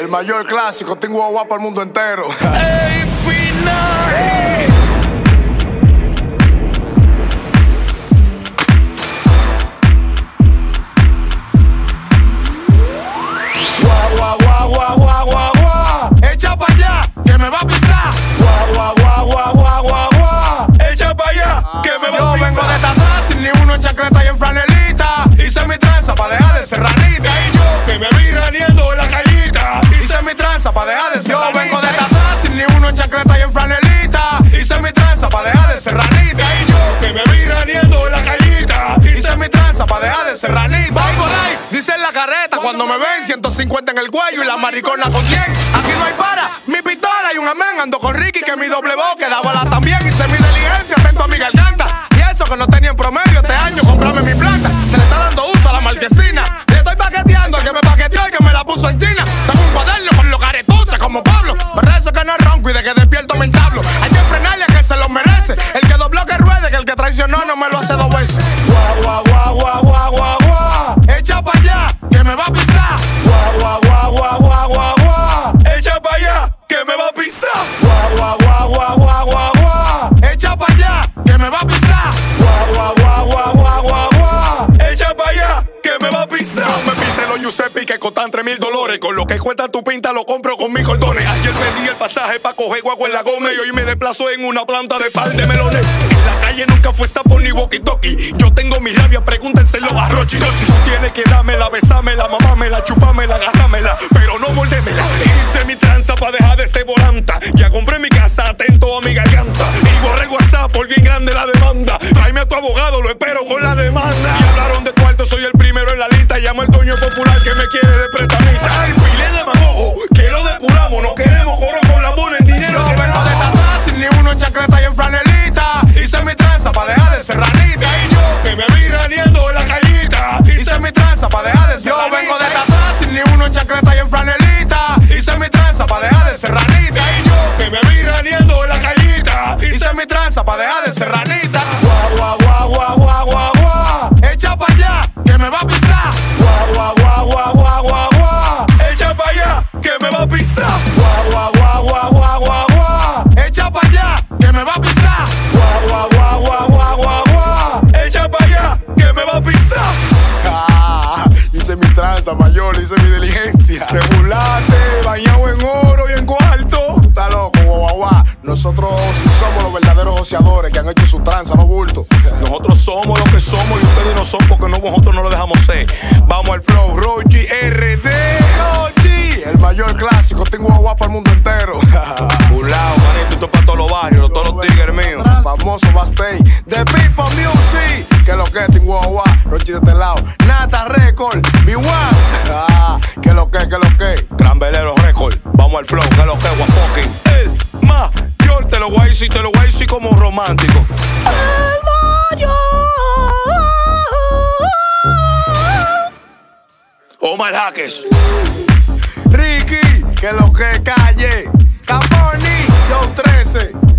el mayor clásico, tengo agua para el mundo entero. ¡Ey, final! En chancleta y en franelita. Hice mi tranza pa' dejar de ser ranita. Y yo, que me vi raneando en la callita. Hice mi tranza pa' dejar de ser ranita. Por ahí, dice en la carreta cuando me ven 150 en el cuello y la maricona con 100. Aquí no hay para, mi pistola y un amén. Ando con Ricky que mi doble voz quedaba la también. Hice mi diligencia, atento a mi garganta. Y eso que no tenía en promedio este año, comprame mi planta. Se le está dando uso a la marquesina. Que despierto me entablo. Hay que frenarle que se lo merece. El que dobló que ruede, que el que traicionó no me lo hace dos veces. Que costan tres mil dólares. Con lo que cuesta tu pinta lo compro con mis cordones. Ayer pedí el pasaje pa' coger guagua en la goma y hoy me desplazo en una planta de par de melones. En la calle nunca fue sapo ni walkie-talkie. Yo tengo mi rabia, pregúntenselo a Rochi. Rochi. Tú tienes que dármela, besármela, mamámela, chupámela, agárramela, pero no mordémela. Hice mi tranza pa' dejar de ser volanta. Ya compré mi casa, atento a mi garganta. Y borré WhatsApp por bien grande la demanda. Tráeme a tu abogado, lo espero con la demanda. Si hablaron de cuarto, soy el primero en la lista. Llamo al dueño popular que me tranza mayor, hice mi diligencia. Te burlaste, bañado en oro y en cuarto. Está loco, guau. Nosotros somos los verdaderos joseadores que han hecho su tranza, no bulto. Nosotros somos lo que somos y ustedes no son porque nosotros no lo dejamos ser. Vamos al flow, Rochi RD. Ochi, el mayor clásico, tengo agua para el mundo si te lo voy a decir como romántico. El Omar Jaques. Ricky, que lo que calle. Caponi, yo 13.